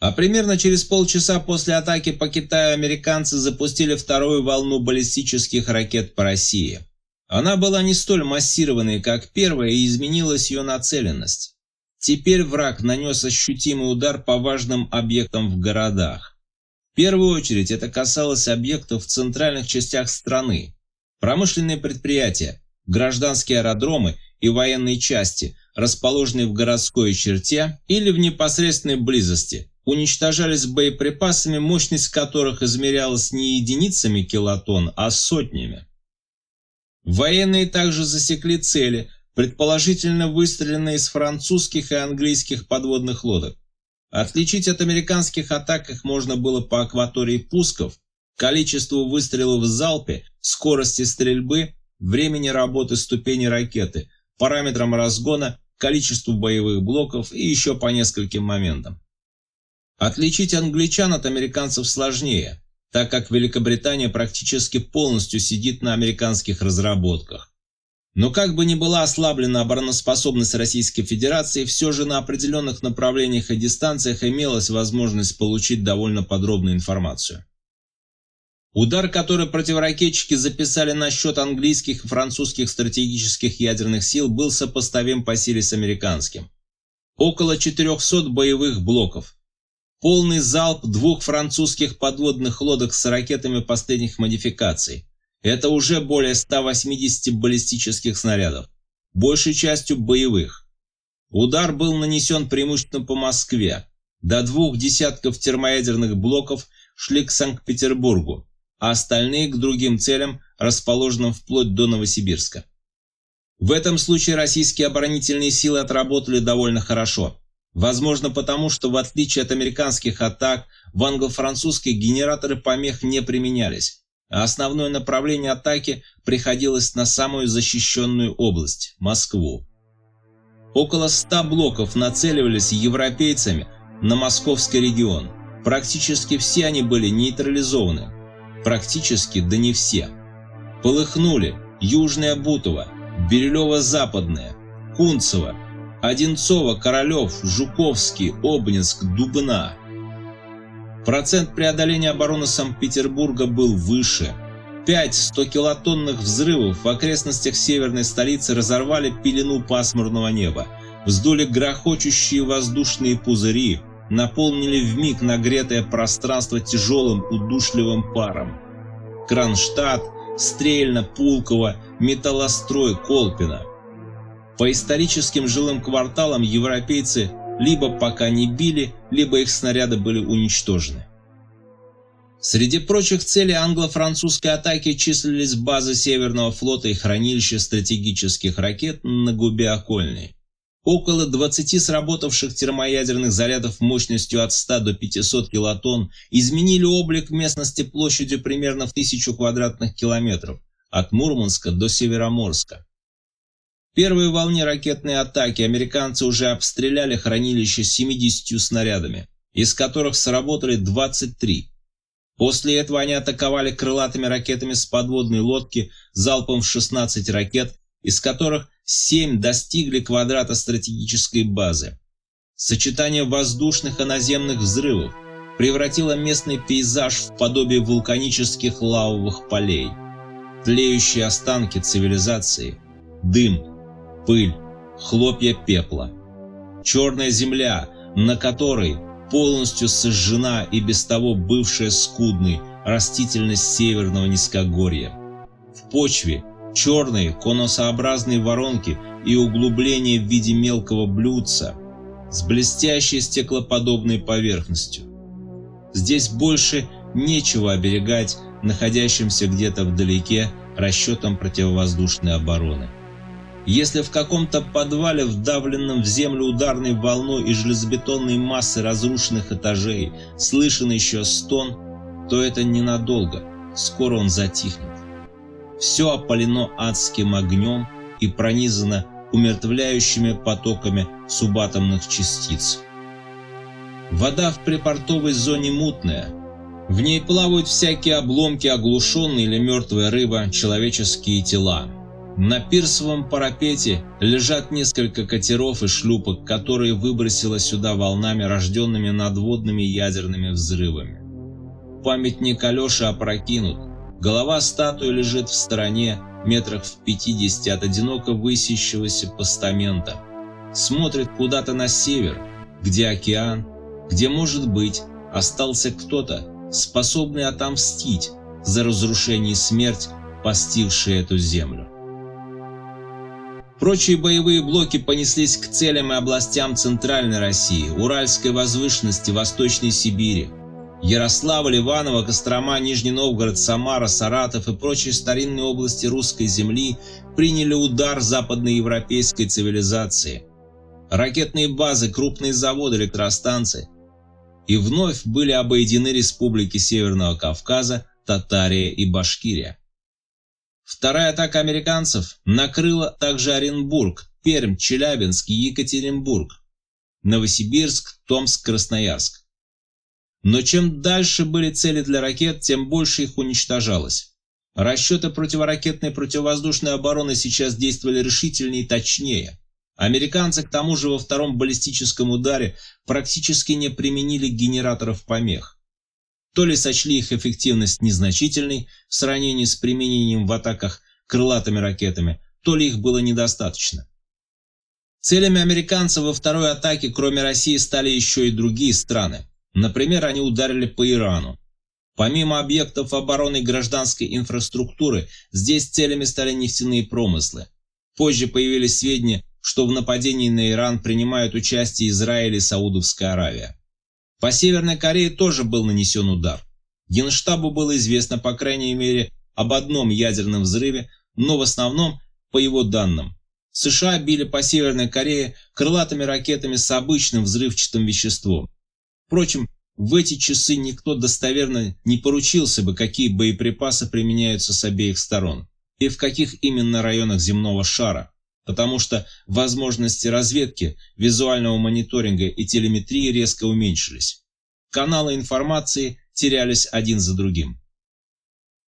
А примерно через полчаса после атаки по Китаю американцы запустили вторую волну баллистических ракет по России. Она была не столь массированной, как первая, и изменилась ее нацеленность. Теперь враг нанес ощутимый удар по важным объектам в городах. В первую очередь это касалось объектов в центральных частях страны. Промышленные предприятия, гражданские аэродромы и военные части, расположенные в городской черте или в непосредственной близости, уничтожались боеприпасами, мощность которых измерялась не единицами килотонн, а сотнями. Военные также засекли цели, предположительно выстреленные из французских и английских подводных лодок. Отличить от американских атак их можно было по акватории пусков, количеству выстрелов в залпе, скорости стрельбы, времени работы ступени ракеты, параметрам разгона, количеству боевых блоков и еще по нескольким моментам. Отличить англичан от американцев сложнее, так как Великобритания практически полностью сидит на американских разработках. Но как бы ни была ослаблена обороноспособность Российской Федерации, все же на определенных направлениях и дистанциях имелась возможность получить довольно подробную информацию. Удар, который противоракетчики записали на счет английских и французских стратегических ядерных сил, был сопоставим по силе с американским. Около 400 боевых блоков. Полный залп двух французских подводных лодок с ракетами последних модификаций. Это уже более 180 баллистических снарядов, большей частью боевых. Удар был нанесен преимущественно по Москве. До двух десятков термоядерных блоков шли к Санкт-Петербургу, а остальные к другим целям, расположенным вплоть до Новосибирска. В этом случае российские оборонительные силы отработали довольно хорошо. Возможно потому, что в отличие от американских атак, в англо-французских генераторы помех не применялись а основное направление атаки приходилось на самую защищенную область – Москву. Около 100 блоков нацеливались европейцами на московский регион. Практически все они были нейтрализованы. Практически, да не все. Полыхнули Южная Бутово, Бирюлево-Западное, Кунцево, Одинцово, Королев, Жуковский, Обнинск, Дубна – Процент преодоления обороны Санкт-Петербурга был выше. Пять 100-килотонных взрывов в окрестностях северной столицы разорвали пелену пасмурного неба, вздули грохочущие воздушные пузыри, наполнили вмиг нагретое пространство тяжелым удушливым паром. Кронштадт, Стрельно, Пулково, Металлострой, Колпино. По историческим жилым кварталам европейцы либо пока не били, либо их снаряды были уничтожены. Среди прочих целей англо-французской атаки числились базы Северного флота и хранилища стратегических ракет на губе Окольной. Около 20 сработавших термоядерных зарядов мощностью от 100 до 500 килотонн изменили облик местности площадью примерно в тысячу квадратных километров, от Мурманска до Североморска. В первой волне ракетной атаки американцы уже обстреляли хранилище 70 снарядами, из которых сработали 23. После этого они атаковали крылатыми ракетами с подводной лодки залпом в 16 ракет, из которых 7 достигли квадрата стратегической базы. Сочетание воздушных и наземных взрывов превратило местный пейзаж в подобие вулканических лавовых полей. Тлеющие останки цивилизации, дым, пыль, хлопья пепла. Черная земля, на которой полностью сожжена и без того бывшая скудной растительность северного низкогорья. В почве черные конусообразные воронки и углубления в виде мелкого блюдца с блестящей стеклоподобной поверхностью. Здесь больше нечего оберегать находящимся где-то вдалеке расчетом противовоздушной обороны. Если в каком-то подвале, вдавленном в землю ударной волной и железобетонной массой разрушенных этажей, слышен еще стон, то это ненадолго, скоро он затихнет. Все опалено адским огнем и пронизано умертвляющими потоками субатомных частиц. Вода в припортовой зоне мутная. В ней плавают всякие обломки, оглушенные или мертвая рыба, человеческие тела. На пирсовом парапете лежат несколько катеров и шлюпок, которые выбросило сюда волнами, рожденными надводными ядерными взрывами. Памятник Алёши опрокинут. Голова статуи лежит в стороне, метрах в 50 от одиноко высящегося постамента. Смотрит куда-то на север, где океан, где, может быть, остался кто-то, способный отомстить за разрушение и смерть, постигшие эту землю. Прочие боевые блоки понеслись к целям и областям Центральной России, Уральской возвышенности, Восточной Сибири. Ярославль, Иваново, Кострома, Нижний Новгород, Самара, Саратов и прочие старинные области русской земли приняли удар западноевропейской цивилизации. Ракетные базы, крупные заводы, электростанции. И вновь были обойдены республики Северного Кавказа, Татария и Башкирия. Вторая атака американцев накрыла также Оренбург, Пермь, Челябинск и Екатеринбург, Новосибирск, Томск, Красноярск. Но чем дальше были цели для ракет, тем больше их уничтожалось. Расчеты противоракетной и противовоздушной обороны сейчас действовали решительнее и точнее. Американцы к тому же во втором баллистическом ударе практически не применили генераторов помех. То ли сочли их эффективность незначительной в сравнении с применением в атаках крылатыми ракетами, то ли их было недостаточно. Целями американцев во второй атаке, кроме России, стали еще и другие страны. Например, они ударили по Ирану. Помимо объектов обороны гражданской инфраструктуры, здесь целями стали нефтяные промыслы. Позже появились сведения, что в нападении на Иран принимают участие Израиль и Саудовская Аравия. По Северной Корее тоже был нанесен удар. Генштабу было известно, по крайней мере, об одном ядерном взрыве, но в основном, по его данным, США били по Северной Корее крылатыми ракетами с обычным взрывчатым веществом. Впрочем, в эти часы никто достоверно не поручился бы, какие боеприпасы применяются с обеих сторон и в каких именно районах земного шара, потому что возможности разведки, визуального мониторинга и телеметрии резко уменьшились. Каналы информации терялись один за другим.